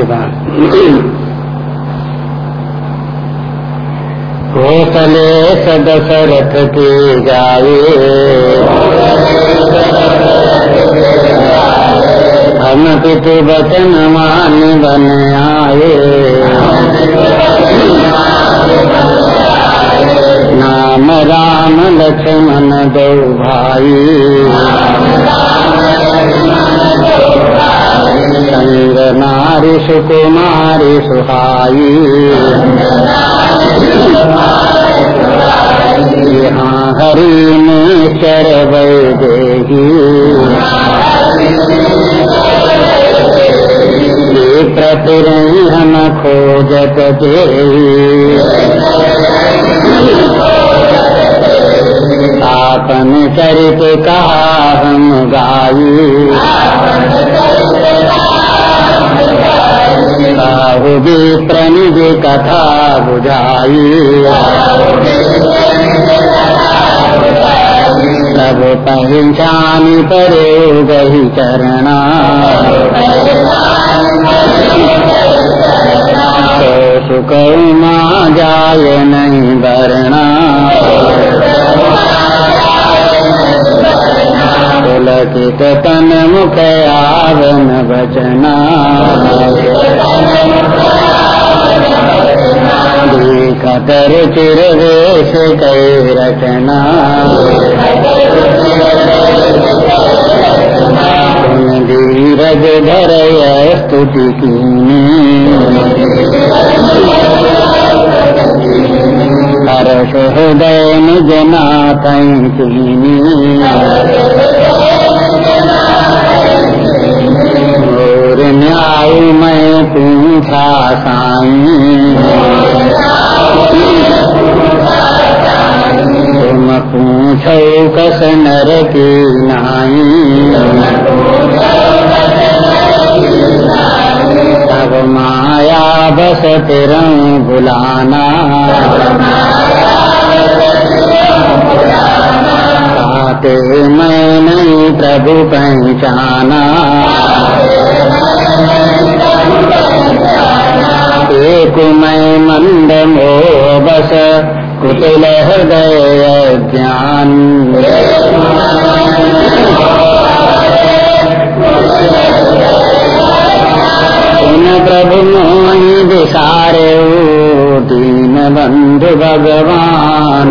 के बाद। कौशले सदशरथ के गाये हम पितु वचन मान बन आए नाम राम लक्ष्मण दो भाई। सुकुमारी सुहाई। यहाँ हरि ने चर देगी प्रतिरही हम खोजत देवी आपन चरित कहा हम गाई भी प्रणिज कथा बुझाई सब पहचान परे गही चरणा। तो सुख माँ जाय नहीं भरना पुलकित तन मुख आवन बचना खतर कई रचना। धीरज धर स्तुति की हर्ष हृदय निज नाथ और न्याय मैं पूछा साई तुम पूछो कस नर की नाई अब माया बस तेरा बुलाना। आते मैं नहीं प्रभु पहचाना एक मंद मोह बस कुटिल हृदय ज्ञान प्रभु मोहि विसारे दीन बंधु भगवान।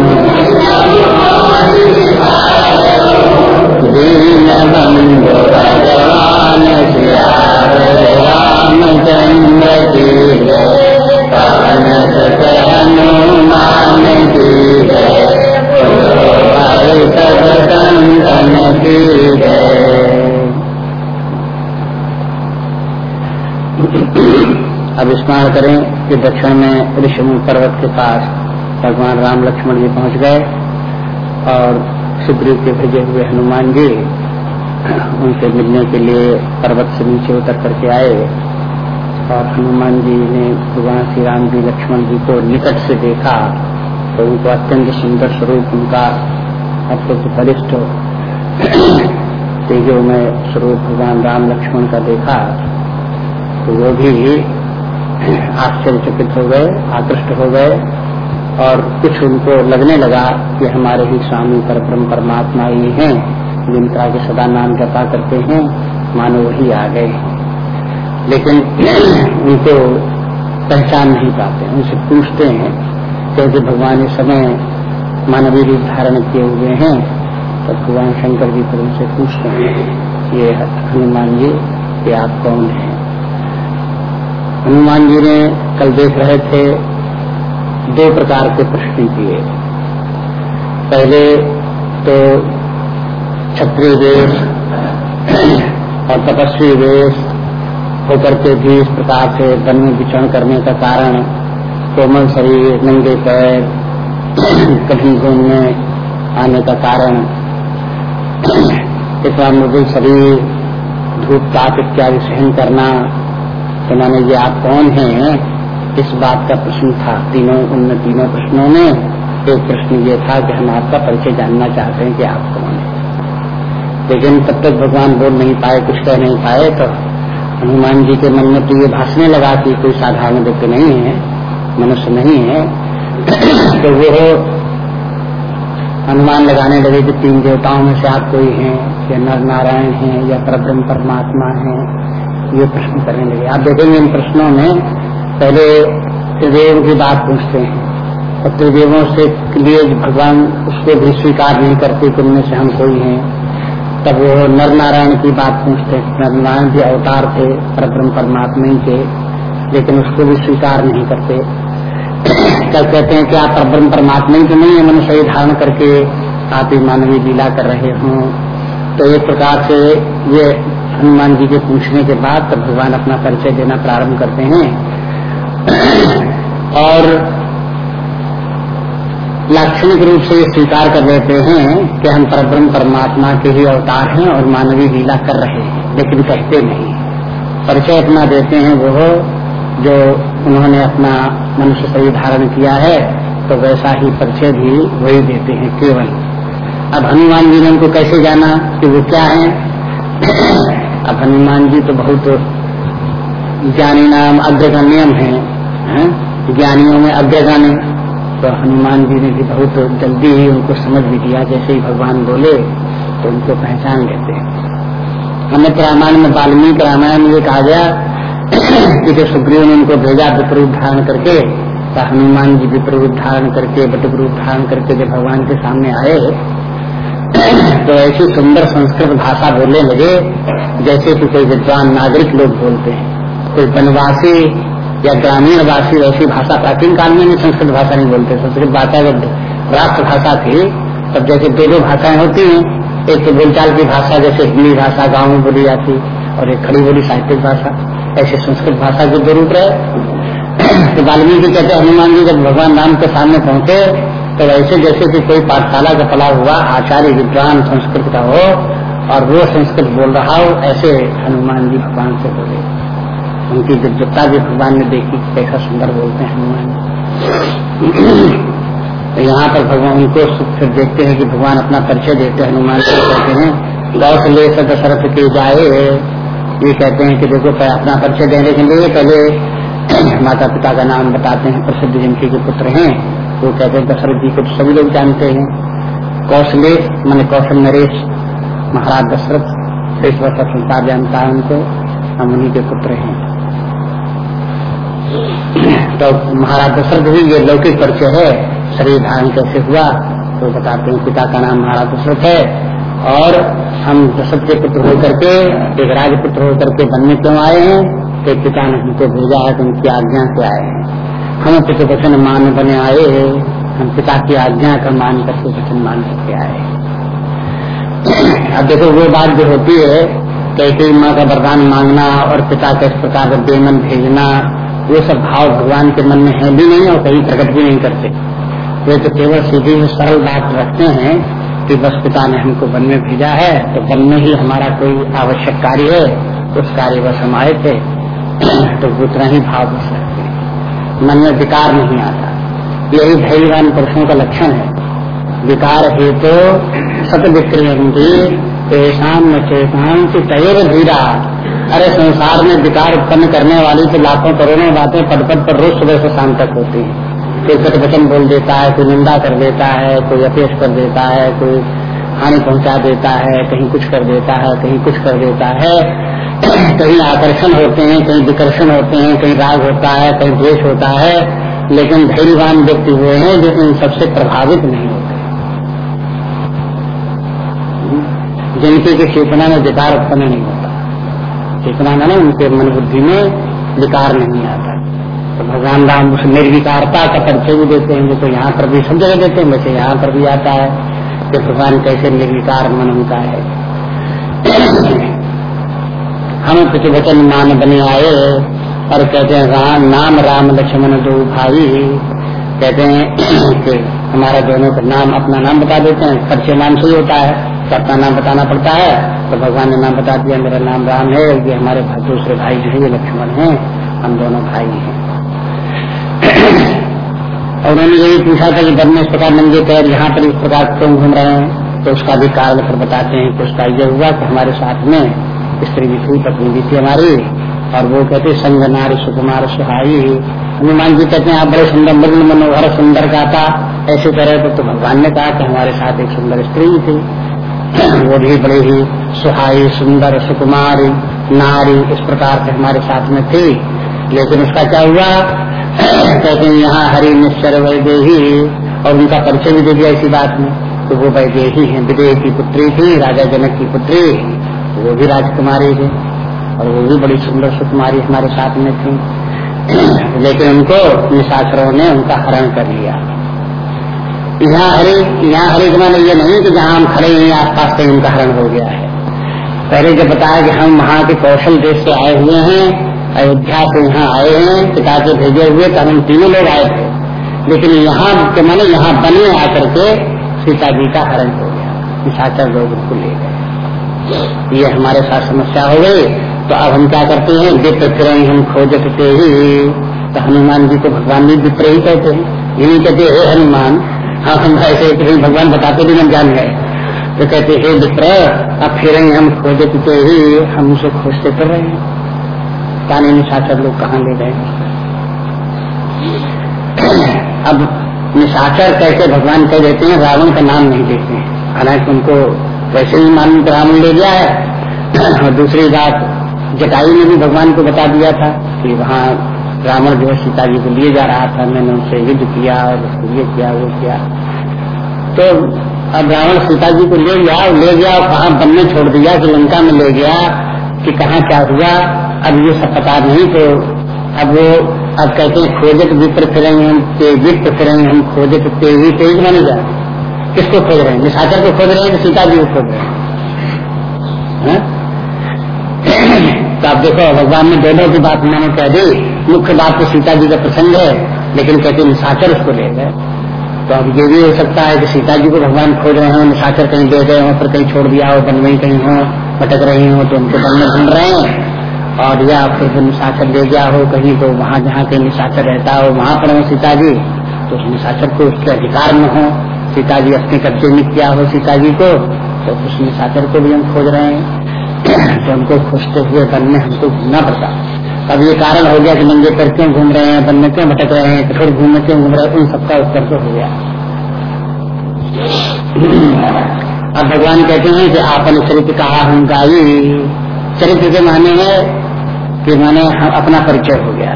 दीन बंधु भगवान रामचंद्र अब स्मरण करें कि दक्षिण में ऋषिमुख पर्वत के पास भगवान राम लक्ष्मण जी पहुँच गए और सुग्रीव के भेजे हुए हनुमान जी उनसे मिलने के लिए पर्वत से नीचे उतर करके आए और हनुमान जी ने भगवान श्री राम जी, लक्ष्मण जी को निकट से देखा। तो उनको अत्यंत सुंदर स्वरूप उनका अत्यंत बलिष्ठ तेजो मैं स्वरूप भगवान राम लक्ष्मण का देखा तो वो भी आश्चर्यचकित हो गए, आकृष्ट हो गए, और कुछ उनको लगने लगा कि हमारे ही स्वामी पर ब्रह्म परमात्मा ही हैं, जिनका के सदा नाम जपा करते हैं, मानो वही आ गए लेकिन उनको पहचान नहीं पाते, उनसे पूछते हैं, क्योंकि भगवान इस समय मानवीय रूप धारण किए हुए हैं तो भगवान शंकर जी पर उनसे पूछते हैं ये हनुमान जी, ये आप कौन हैं? हनुमान जी ने कल देख रहे थे, दो प्रकार के प्रश्न किए। पहले तो क्षत्रिय वेश और तपस्वी वेश होकर के भी इस प्रकार से वन में विचरण करने का कारण, कोमल शरीर, नंगे पैर कहीं घूमने आने का कारण इतना मृदुल शरीर धूप ताप इत्यादि सहन करना तो मैंने ये आप कौन हैं? इस बात का प्रश्न था। तीनों उन तीनों प्रश्नों में एक प्रश्न ये था कि हम आपका परिचय जानना चाहते हैं कि आप कौन है। लेकिन तब तक भगवान बोल नहीं पाए, कुछ कह नहीं पाए तो हनुमान जी के मन में तो ये भाषने लगा कि कोई साधारण व्यक्ति नहीं है, मनुष्य नहीं है। तो वो अनुमान लगाने लगे कि तीन देवताओं में से आप कोई हैं, या नर नारायण हैं, या परब्रह्म परमात्मा हैं, ये प्रश्न करने लगे। आप देखेंगे इन प्रश्नों में पहले त्रिदेव की बात पूछते हैं। और त्रिदेवों से लिए भगवान उसको भी स्वीकार नहीं करते कि उनमें से हम कोई हैं। तब वो नर नारायण की बात पूछते हैं। नर नारायण भी अवतार थे, परब्रह्म परमात्मा ही थे, लेकिन उसको भी स्वीकार नहीं करते। कब कहते हैं कि आप परब्रह्म परमात्मा ही तो नहीं है, मनुष्य धारण करके आप ही मानवीय लीला कर रहे हों। तो एक प्रकार से ये हनुमान जी के पूछने के बाद तब भगवान अपना परिचय देना प्रारंभ करते हैं। और लाक्षणिक रूप से स्वीकार कर लेते हैं कि हम परब्रह्म परमात्मा के ही अवतार हैं और मानवीय लीला कर रहे हैं, लेकिन कहते नहीं। परिचय अपना देते हैं वो, जो उन्होंने अपना मनुष्य शरीर धारण किया है तो वैसा ही परिचय भी वही देते हैं केवल। अब हनुमान जी ने उनको कैसे जाना कि वो क्या है? अब हनुमान जी तो बहुत ज्ञानी नाम अग्रगण्यम है, है? ज्ञानियों में अग्रगामी तो हनुमान जी ने भी बहुत जल्दी ही उनको समझ भी दिया जैसे ही भगवान बोले तो उनको पहचान लेते हैं। हमें रामायण में वाल्मीकि रामायण में कहा गया कि जो सुग्रीव ने उनको भेजा विप्रूप धारण करके तो हनुमान जी विप्रूप धारण करके बटरूप धारण करके जब भगवान के सामने आए तो ऐसी सुंदर संस्कृत भाषा बोलने लगे, जैसे कि कोई विद्वान नागरिक लोग बोलते हैं। कोई वनवासी या ग्रामीण वासी ऐसी भाषा प्राचीन काल में भी संस्कृत भाषा नहीं बोलते। संस्कृत भाषा जब राष्ट्र भाषा थी, तब जैसे दो दो भाषाएँ होती हैं। एक तो बोलचाल की भाषा, जैसे हिंदी भाषा, गाँव में बोली जाती, और एक खड़ी बोली साहित्यिक भाषा। ऐसे संस्कृत भाषा के रूप रहे तो वाल्मीकि कहते हनुमान जी जब भगवान राम के सामने पहुँचे तो ऐसे जैसे कि कोई पाठशाला का पला हुआ, आचार्य विद्वान संस्कृत का हो, और वो संस्कृत बोल रहा हो, ऐसे हनुमान जी भगवान से बोले। उनकी दिव्यता भी भगवान ने देखी कैसा सुंदर बोलते हैं हनुमान तो यहाँ पर भगवान उनको फिर देखते हैं कि भगवान अपना परिचय देते हैं, हनुमान को कहते हैं गौ से ले दशरथ के जाए ये कहते हैं कि देखो अपना परिचय देने लेकिन लिए पहले माता पिता का नाम बताते हैं, प्रसिद्ध जिनके जो पुत्र हैं वो कहते हैं, दशरथ जी को तो सभी लोग जानते हैं। कौशले मैंने कौशल नरेश, महाराज दशरथ देश वर्ष संसार जानता है उनको, हम उन्हीं के पुत्र हैं। तो महाराज दशरथ भी ये लौकिक परिचय है, शरीर धारण कैसे हुआ तो बताते हैं, पिता का नाम महाराज दशरथ है। और हम दशरथ के पुत्र होकर के, एक राजपुत्र होकर के बनने क्यों आए हैं? कि पिता ने हमको भेजा है तो उनकी आज्ञा से आए हैं। हम पिता वचन मान बने आए हैं। हम पिता की आज्ञा का मान करके वचन मान करके आए अब देखो, वो बात जो होती है कैसे माँ का वरदान मांगना और पिता का इस प्रकार बेमन भेजना, वो सब भाव भगवान के मन में है भी नहीं और कहीं प्रकट भी नहीं करते। वे तो केवल सीधी सरल बात रखते हैं कि बस पिता ने हमको वन में भेजा है तो वन में ही हमारा कोई आवश्यक कार्य है, उस कार्य बस हम आए थे तो उतना ही भाव बस रखते मन में विकार नहीं आता। यही धैर्यवान पुरुषों का लक्षण है। विकार है तो सत विक्रियंती तेषाम न चेतांति तैर धीरा अरे संसार में विकार उत्पन्न करने वाली तो लाखों करोड़ों बातें पद पद पर रोज सुबह से शाम तक होती हैं। कोई कट वचन बोल देता है, कोई निंदा कर देता है, कोई अपेश कर देता है, कोई हानि पहुँचा देता है, कहीं कुछ कर देता है, कहीं कुछ कर देता है। कहीं आकर्षण होते हैं, कहीं विकर्षण होते हैं, कहीं राग होता है, कहीं द्वेष होता है, लेकिन धैर्यवान व्यक्ति हुए हैं जो इन सबसे प्रभावित नहीं होते। जिनके की चेतना में विकार उत्पन्न नहीं होता। चेतना में उनके मन बुद्धि में विकार नहीं आता। तो भगवान राम उस निर्विकारता का परिचय भी देते हैं जैसे यहाँ पर भी जगह देते हैं, वैसे यहाँ पर भी आता है कि भगवान कैसे निर्विकार मन उनका है। हम कुछ वचन मान बने आए और कहते हैं, राम, नाम राम लक्ष्मण दो भाई। कहते हैं कि हमारा दोनों का नाम अपना नाम बता देते हैं, परिचय नाम से ही होता है। तो अपना नाम बताना पड़ता है तो भगवान ने नाम बता दिया, मेरा नाम राम है, ये हमारे दूसरे भाई जो है, ये लक्ष्मण है, हम दोनों भाई हैं। और उन्होंने ये भी पूछा था कि वन इस प्रकार नंगे पैर यहाँ पर इस प्रकार क्यों घूम रहे हैं तो उसका भी कारण फिर बताते हैं कि उसका ये हुआ कि हमारे साथ में स्त्री भी थी पत्नी भी थी हमारी, और वो कहते संग नारी सुकुमार सुहाई। हनुमान जी कहते हैं, आप बड़े सुंदर, मग्न, मनोहर, सुंदर गाता, ऐसे तरह तो भगवान ने कहा कि हमारे साथ एक सुंदर स्त्री थी। वो भी बड़ी ही सुहाई, सुंदर, सुकुमारी, नारी इस प्रकार से हमारे साथ में थी। लेकिन उसका क्या हुआ कहते हैं, यहाँ हरि निश्चर वैदेही और उनका परिचय भी दे दिया इसी बात में। तो वो वैदेही है, विदेह की पुत्री थी, राजा जनक की पुत्री वो भी राजकुमारी थी, और वो भी बड़ी सुंदर सुकुमारी हमारे साथ में थी। लेकिन उनको निशाचरों ने उनका हरण कर लिया। यहाँ हरे यहाँ हरे माने ये नहीं कि जहाँ हम खड़े हैं आसपास कहीं उनका हरण हो गया है। पहले जब बताया कि हम वहाँ के कौशल देश से आए हुए हैं अयोध्या से यहाँ आए हैं पिता के भेजे हुए तो हम तीनों लोग आए थे। लेकिन यहाँ के माने यहाँ बने आकर के सीता जी का हरण हो गया। निशाचर लोग उनको ले गए। ये हमारे साथ समस्या हो गई। तो अब हम क्या करते हैं? विप्र फिर हम खोजते ही तो हनुमान जी को भगवान भी विप्र ही कहते हैं। यही कहते हे हनुमान हाँ हम ऐसे भगवान बताते भी हम जान गए। तो कहते हे मित्र अब फिर हम खोजते ही हम उसे खोजते कर रहे हैं। पानी निशाचर लोग कहाँ ले गए। अब निशाचर कैसे भगवान कह देते हैं, रावण का नाम नहीं देते हैं। हालाँकि उनको वैसे ही मालूम रावण ले गया है। और दूसरी बात, जटायु ने भी भगवान को बता दिया था कि वहाँ रावण जो है सीता जी को लिए जा रहा था। मैंने उनसे युद्ध किया और उसको ये किया, वो किया। तो अब रावण सीता जी को ले गया ले गया और कहा बनने छोड़ दिया कि लंका में ले गया कि कहा क्या हुआ। अब ये सब पता नहीं तो अब वो, अब कहते हैं खोजत विप्र फिरेंगे हम विप्र फिरेंगे हम खोजत तेज़ी तेज माने जाए किसको खोज रहे हैं? निशाचर को खोज रहे हैं कि सीता जी को खोज रहे हैं? तो आप देखो, भगवान ने दोनों की बात मैंने कह दी। मुख्य बात तो सीता जी का प्रसंग है, लेकिन कहते निशाचर उसको ले गए। तो अब ये भी हो सकता है कि सीता जी को भगवान खोज रहे हो, निशाचर कहीं दे गए हो, फिर कहीं छोड़ दिया हो, बन कहीं हो, भटक रही हो तो उनको बन में ढूंढ रहे हैं। और या फिर जो निशाचर ले गया हो, कहीं तो वहाँ जहाँ के निशाचर रहता हो, वहाँ पर हो सीता जी तो निशाचर को उसके अधिकार में हो। सीता जी अपने कब्जे में किया हो सीता जी को तो उस निशाचर को भी हम खोज रहे हैं। तो हमको खोजते हुए वन में हमको घूमना पड़ता। अब ये कारण हो गया कि नंगे पर क्यों घूम रहे हैं में क्यों भटक रहे हैं, कठोर घूम में क्यों घूम रहे हैं, उन सबका उत्तर तो हो गया। अब भगवान कहते हैं कि आपन चरित्र कहा हम गाई चरित्र के माने है कि माने अपना परिचय हो गया।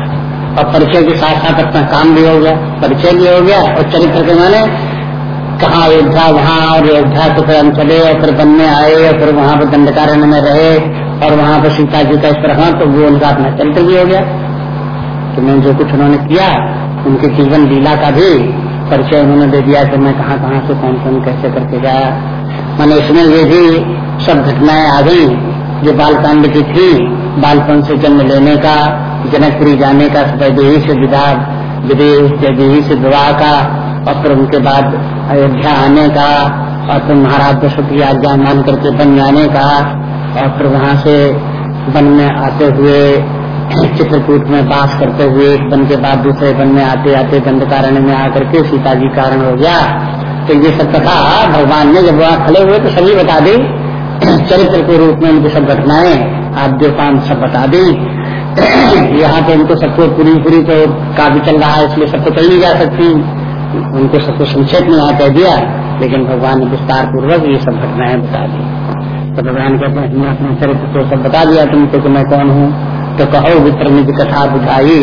और परिचय के साथ साथ अपना काम भी हो गया, परिचय भी हो गया और चरित्र के मैंने कहा अयोध्या वहाँ और अयोध्या से फिर हम चले और फिर वन में आए और फिर वहाँ पर दंडकारण्य में रहे और वहाँ पर सीता जी का इस तरह तो वो उनका अपना चरित्र भी हो गया। तो मैं जो कुछ उन्होंने किया, उनके जीवन लीला का भी परिचय उन्होंने दे दिया कि मैं कहाँ कहाँ से कौन कौन कैसे करके गया मैंने इसमें ये भी सब घटनाएँ आ गई, जो बालकांड की थी बालपन से जन्म लेने का, जनकपुरी जाने का वैदेही से विदा विदेश वैदेही से विवाह का, और फिर उनके बाद अयोध्या आने का, और फिर महाराज दशरथ की आज्ञा मान करके बन जाने का, और फिर वहाँ से वन में आते हुए, चित्रकूट में बास करते हुए एक वन के बाद दूसरे वन में आते आते दंडकारण्य में आकर के सीता जी कारण हो गया। तो ये सब कथा भगवान ने जब वहाँ खड़े हुए तो सभी बता दी चरित्र के रूप में उनकी सब घटनाएँ आप आद्योपान सब बता दी। यहाँ पे उनको सबको पूरी पूरी तो काफ़ी चल रहा है, इसलिए सबको चल नहीं जा सकती। उनको सबको संक्षेप में यहाँ कह दिया, लेकिन भगवान ने विस्तार पूर्वक ये सब घटनाएँ बता दी। तो भगवान कहते हैं अपना चरित्र तो सब बता दिया तुमको कि मैं कौन हूँ? तो कहो विप्र निज कथा बुझाई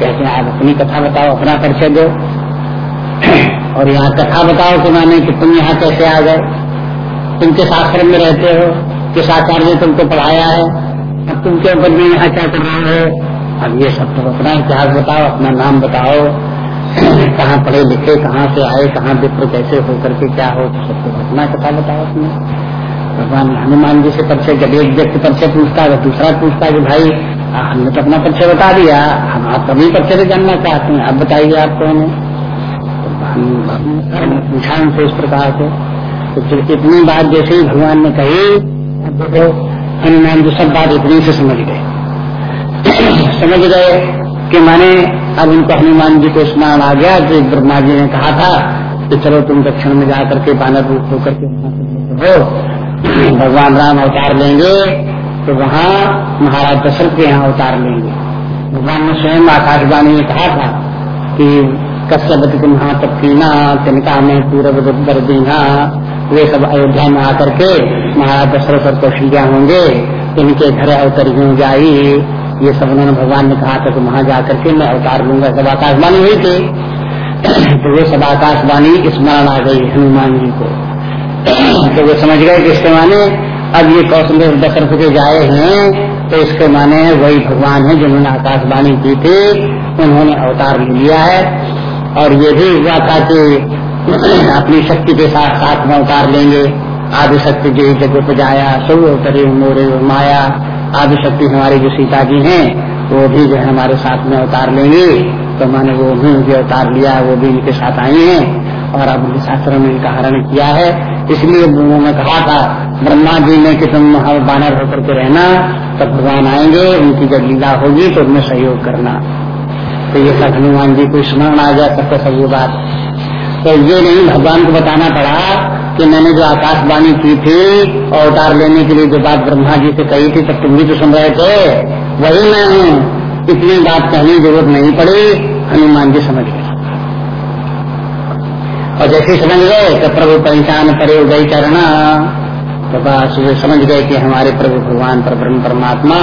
कहते हैं, आप अपनी कथा बताओ, अपना परिचय दो। और यहाँ कथा बताओ कि मैंने कि तुम यहाँ कैसे आ गए? तुम किस आश्रम में रहते हो किस आचार्य ने तुमको पढ़ाया है, अब तुम क्या बदले यहाँ क्या कर रहे हो? अब ये सब तुम अपना इतिहास बताओ, अपना नाम बताओ। कहाँ पढ़े लिखे, कहाँ से आए, कहाँ विप्र कैसे हो करके क्या हो तो सबको अपना कथा बताओ अपने। भगवान हनुमान जी से परिचय, जब एक व्यक्ति परिचय पूछता है दूसरा पूछता है कि भाई हमने तो अपना परिचय बता दिया, हम आप कभी परिचय जानना चाहते हैं अब बताइए आप कौन है पूछा उनसे इस प्रकार से। तो फिर इतनी बात जैसे ही भगवान ने कही हनुमान जी सब बात इतनी से समझ गए। समझ गए कि माने अब उनको हनुमान जी को स्मरण आ गया कि ब्रह्मा जी ने कहा था कि चलो तुम दक्षिण में जाकर के बानर रूप होकर के हो भगवान राम अवतार लेंगे तो वहाँ महाराज दशरथ के यहाँ अवतार लेंगे। भगवान ने स्वयं आकाशवाणी में कहा था कि कश्यपति तुम्हा तपकीना, तिनका में पूर्व दीना। वे सब अयोध्या में आकर के महाराज दशरथ और कौशल्या होंगे, इनके घर अवतर यू जाई। ये सब उन्होंने भगवान ने कहा था कि वहाँ जाकर के मैं अवतार लूँगा। सब आकाशवाणी हुई थी तो वो सब आकाशवाणी स्मरण आ गई हनुमान जी को। तो वो समझ गए कि इसके माने अब ये कौशल दशरथ के जाए हैं तो इसके माने वही भगवान है जिन्होंने आकाशवाणी की थी, उन्होंने अवतार लिया है। और ये भी हुआ था कि अपनी शक्ति के साथ साथ में उतार लेंगे। आदि शक्ति जो पर जाया, सब अवतरे मोरे, माया। आदि शक्ति हमारी जो सीता जी हैं, वो भी जो हमारे साथ में उतार लेंगे। तो मैंने वो भी उनके अवतार लिया, वो भी इनके साथ आई हैं और अब शास्त्रों में इनका हरण किया है। इसलिए उन्होंने कहा था, ब्रह्मा जी ने कि तुम बानर होकर के रहना, तब भगवान आएँगे, उनकी जब लीला होगी तो उनमें सहयोग करना। तो ये सब हनुमान जी को स्मरण आ जाए सबका सब ये बात तो ये नहीं, भगवान को बताना पड़ा कि मैंने जो आकाशवाणी की थी अवतार लेने के लिए जो बात ब्रह्मा जी से कही थी, तब तुम भी तो सुन रहे थे। वही मैं हूँ। इतनी बात कहने की ज़रूरत नहीं पड़ी। हनुमान जी समझ गए। और जैसे समझ गए तो प्रभु परेशान करे उदय चरण तो बस समझ गए कि हमारे प्रभु भगवान पर ब्रह्म परमात्मा,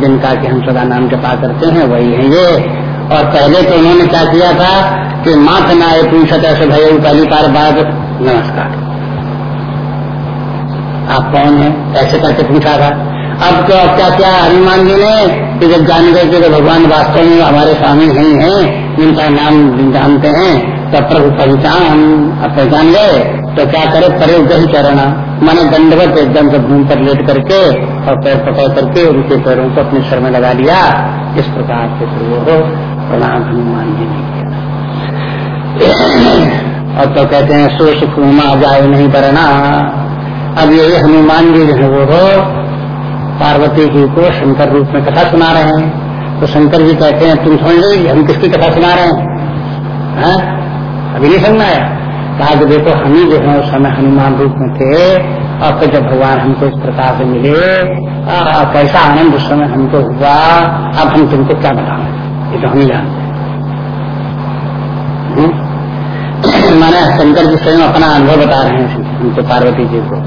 जिनका कि हम सदा नाम जपा करते हैं, वही है ये। और पहले तो उन्होंने क्या किया था? कि मात नाय पूछत ऐसे भय पहली बार बाद नमस्कार। आप कौन है? ऐसे करके पूछा था। अब तो क्या क्या हनुमान जी ने कि जब जान गए कि भगवान वास्तव में हमारे स्वामी नहीं है, जिनका नाम जानते हैं तो प्रभु पहचान अब पहचान गए। तो क्या करे? परे उदय चरण माने दंडवत एकदम से घूम पर लेट करके और पैर पकड़ करके उनके पैरों को अपने सर में लगा लिया इस प्रकार से फिर वो प्रणाम, हनुमान जी ने किया। और तो कहते हैं सो सुख उमा जाए, नहीं करना अब ये हनुमान जी जो है, वो पार्वती जी को शंकर रूप में कथा सुना रहे हैं। तो शंकर जी कहते हैं, तुम समझ रहे हम किसकी कथा सुना रहे हैं? अभी नहीं समझना है। कहा कि देखो, हम ही जो है, उस समय हनुमान रूप में थे और फिर जब भगवान हमको इस प्रकार से मिले कैसा आनंद उस समय हमको हुआ, अब हम तुमको क्या बताएँ? ये तो हम जानते हैं। माना शंकर जी स्वयं अपना अनुभव बता रहे हैं उनको पार्वती जी को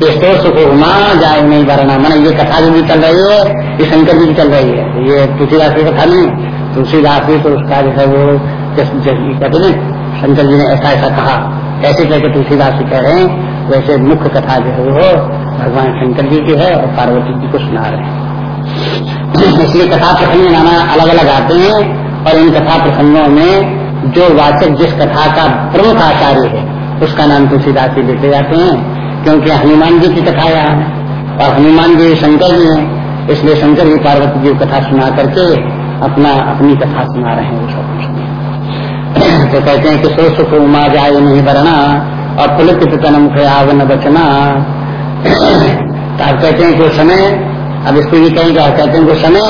कि सुख उमा जाए नहीं वरना। मैंने ये कथा जो भी चल रही है, ये शंकर जी की चल रही है। ये तुलसीदास की कथा नहीं, तुलसीदास भी तो उसका जो है वो कहते ना, शंकर जी ने ऐसा ऐसा कहा। ऐसे कहकर तुलसीदास कह रहे हैं, वैसे मुख्य कथा जो है वो भगवान शंकर जी की है और पार्वती जी को सुना रहे हैं। इसलिए कथा प्रसंग नाना अलग अलग आते हैं और इन कथा प्रसंगों में जो वाचक जिस कथा का प्रमुख आचार्य है, उसका नाम तुलसीदास जी लेते जाते हैं, क्योंकि हनुमान जी की कथा यहाँ है, और हनुमान जी शंकर जी हैं, इसलिए शंकर जी पार्वती जी कथा सुना करके अपना, अपनी कथा सुना रहे हैं, सब तो कहते हैं कि सो सुख उमा जाए नहीं वरना, और पुलित मुख न बचना। तो कहते हैं कि समय, अब इसको ये कहेंगे कहते हैं कि समय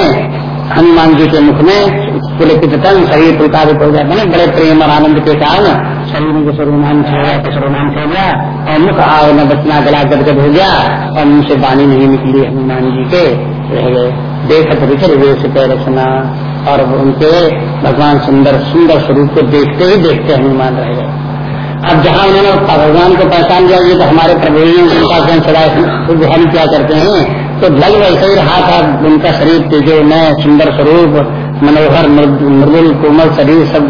हनुमान जी के मुख में पुलित तन शरीर पुलकारित हो जाता बड़े प्रेम और आनंद के कारण शरीर में सर्वनाम छो गया सर्वनाम छो गया। और मुख आओ, न बचना, गला गदगद हो गया, और मुँह से नहीं निकली हनुमान जी के। रह देखत विचर पे रचना और उनके भगवान सुंदर सुंदर स्वरूप को देखते ही देखते हनुमान रह गए। अब जहाँ उन्होंने भगवान को पहचान लिया ये तो हमारे प्रभु उनका सदा हम क्या करते हैं? तो लग वैसे ही रहा था, उनका शरीर तेजो, में सुंदर स्वरूप, मनोहर मृदुल, कोमल शरीर सब,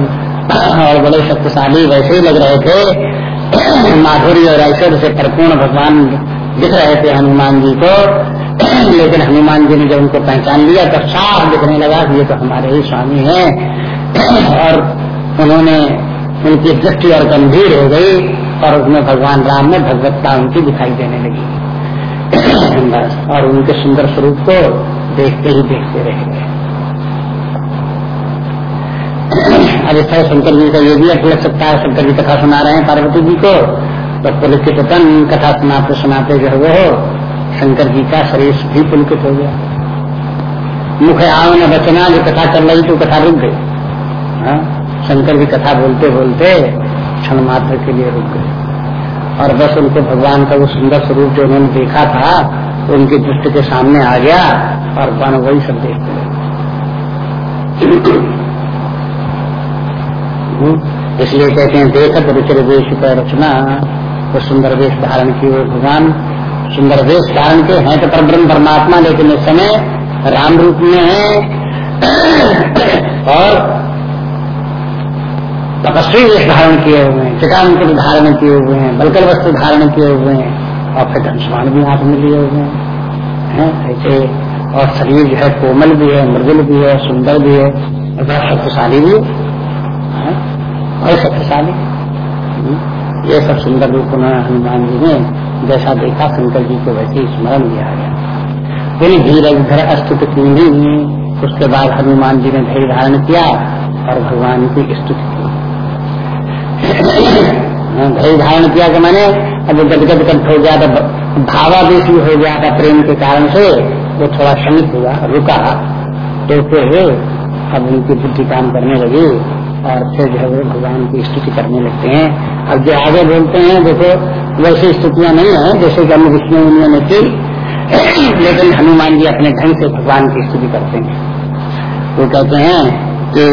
और बड़े शक्तिशाली वैसे ही लग रहे थे। माधुरी और ऐश्वर्य से परिपूर्ण भगवान दिख रहे थे हनुमान जी को। लेकिन हनुमान जी ने जब उनको पहचान लिया तो साफ़ दिखने लगा कि ये तो हमारे ही स्वामी हैं। और उन्होंने उनकी दृष्टि और गंभीर हो गई, और उसमें भगवान राम में भगवत्ता उनकी दिखाई देने लगी। और उनके सुंदर स्वरूप को देखते ही देखते रह गए। अब इस तरह शंकर जी का ये भी अर्थ लग सकता है शंकर जी कथा सुना रहे हैं, पार्वती जी को। तो पुलकित तन कथा सुनाते सुनाते जो है वो शंकर जी का शरीर भी पुलकित हो गया। मुख आव न बचना, जो कथा चल रही तो कथा रुक गई। हाँ? शंकर जी कथा बोलते बोलते क्षण मात्र के लिए रुक गए। और बस उनको भगवान का वो सुंदर स्वरूप जो उन्होंने देखा था उनकी दृष्टि के सामने आ गया और वन वही सब देखते हम्म, इसलिए कहते हैं देखत रुचिर वेश का रचना तो सुंदर वेश धारण किए हुए भगवान। सुंदर वेश धारण के हैं तो परब्रह्म परमात्मा लेकिन इस समय राम रूप में है। और तपस्वी वेश धारण किए हुए हैं चिकांकुल धारण किए हुए हैं बलकल वस्त्र धारण किए हुए हैं। और फिर धनुष्मान भी हाथ में लिए हुए हैं ऐसे, और शरीर जो है कोमल भी है, मृदुल भी है, सुंदर भी है, और बड़ा शक्तिशाली भी है और शक्तिशाली। हम्म। ये सब सुंदर रूप उन्होंने हनुमान जी ने जैसा देखा, शंकर जी को वैसे स्मरण दिया गया। फिर धीरे घर अस्तुत की उसके बाद हनुमान जी ने धैर्य धारण किया और भगवान की स्तुति की। भय धारण किया कि मैंने अब गदगद कंठ हो गया था भावावेशी हो गया था प्रेम के कारण से, वो थोड़ा शमित हुआ, रुका। तो फिर अब उनकी बुद्धि काम करने लगी और फिर जो है भगवान की स्तुति करने लगते हैं। अब जो आगे बोलते हैं, देखो, वैसी स्थितियाँ नहीं है, जैसे कि हम विष्णु ने की, लेकिन हनुमान जी अपने ढंग से भगवान की स्तुति करते हैं। वो कहते हैं कि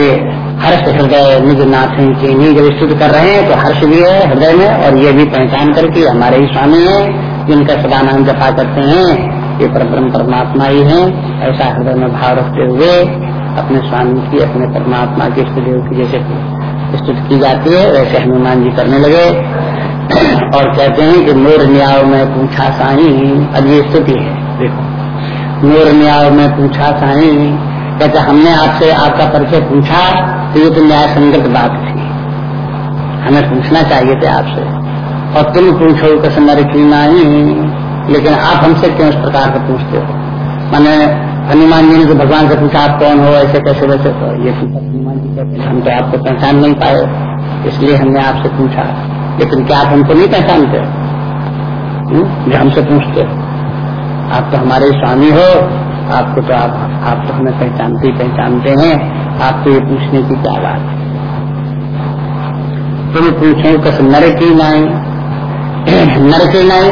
हर्ष हृदय निज नाथ चीनी जब स्तुति कर रहे हैं तो हर्ष भी है हृदय में, और ये भी पहचान करके हमारे ही स्वामी है, जिनका सदा नाम जपा करते हैं, ये परब्रह्म परमात्मा ही है। ऐसा हृदय में भाव रखते हुए अपने स्वामी की, अपने परमात्मा की स्तुति की जैसे स्तुति की जाती है, वैसे हनुमान जी करने लगे। और कहते हैं कि मोर न्याय में पूछा साई, अब ये स्तुति है, देखो। मोर न्याय में पूछा साई कहते हमने आपसे आपका परिचय पूछा तो ये तो न्याय संगत बात थी। हमें पूछना चाहिए थे आपसे। और तुम पूछो कस नर की नहीं लेकिन आप हमसे क्यों इस प्रकार से पूछते हो? मैंने हनुमान जी ने तो भगवान से पूछा, आप कौन हो, ऐसे कैसे वैसे? तो ये पूछा हनुमान जी कहते हम तो आपको पहचान नहीं पाए, इसलिए हमने आपसे पूछा। लेकिन क्या आप हमको नहीं पहचानते? हम्म? जो हमसे पूछते आप तो हमारे स्वामी हो आपको तो आप आप तो हमें पहचानते ही पहचानते हैं। आपको ये पूछने की क्या बात है? तुम पूछो, कस नर की नाई? नर की नाई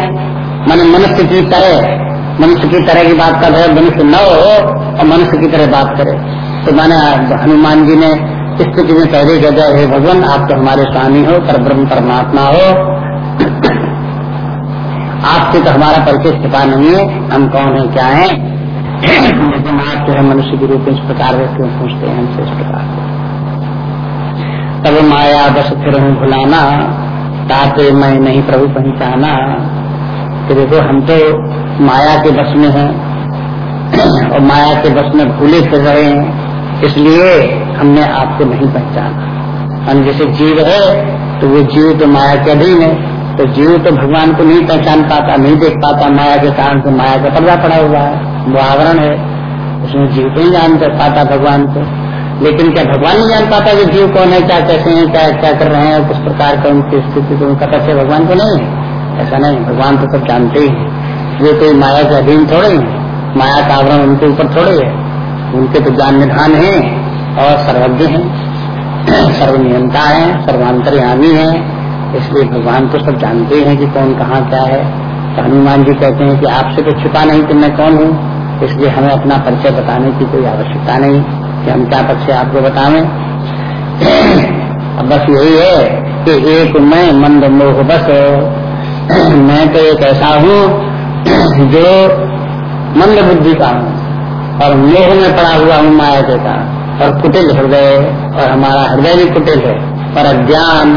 मन मनुष्य की तरह। मनुष्य की तरह की बात कर रहे मनुष्य न हो और मनुष्य की तरह बात करे। तो मैंने हनुमान जी ने स्थिति में पहले जगह हे, भगवान, आप तो हमारे स्वामी हो, पर ब्रह्म परमात्मा हो। आपसे तो हमारा परिचय छिपा नहीं है, हम कौन है, क्या है? लेकिन आप जो है मनुष्य के रूप में इस प्रकार क्यों पूछते हैं, हमसे इस प्रकार तब माया बस फिर हूँ भुलाना, ताते मैं नहीं प्रभु पहचाना। कि देखो, हम तो माया के बस में हैं और माया के बस में भूले फिर रहे हैं, इसलिए हमने आपको नहीं पहचाना। हम जैसे जीव है तो वो जीव तो माया के अधीन है तो जीव तो भगवान को नहीं पहचान पाता, नहीं देख पाता, माया के कारण से माया का पर्दा पड़ा हुआ है। वो आवरण है। उसमें जीव तो नहीं जान पाता भगवान को। लेकिन क्या भगवान नहीं जान पाता कि जीव कौन है, क्या कैसे हैं, क्या क्या कर रहे हैं, किस प्रकार का उनकी स्थिति तो उनका तथ्य भगवान को नहीं है। ऐसा नहीं, भगवान तो सब जानते ही है। वे कोई माया के अधीन थोड़े हैं। माया का आवरण उनके ऊपर थोड़े है। उनके तो ज्ञान निधान है और सर्वज्ञ है। सर्वनियंता है, सर्वांतरयामी है। इसलिए भगवान तो सब जानते हैं कि कौन कहाँ क्या है। तो हनुमान जी कहते हैं कि आपसे तो छिपा नहीं कि मैं कौन हूँ? इसलिए हमें अपना परिचय बताने की कोई आवश्यकता नहीं कि हम क्या परिचय आपको बतावे। अब बस यही है कि एक मैं मंद मोह बस मैं तो एक ऐसा हूँ जो मंद बुद्धि का हूँ और मोह में पड़ा हुआ हूँ माया के कारण। और कुटिल हृदय और हमारा हृदय भी कुटिल है। और अज्ञान